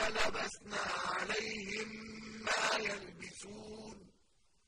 لَلَبَسْنَا عَلَيْهِم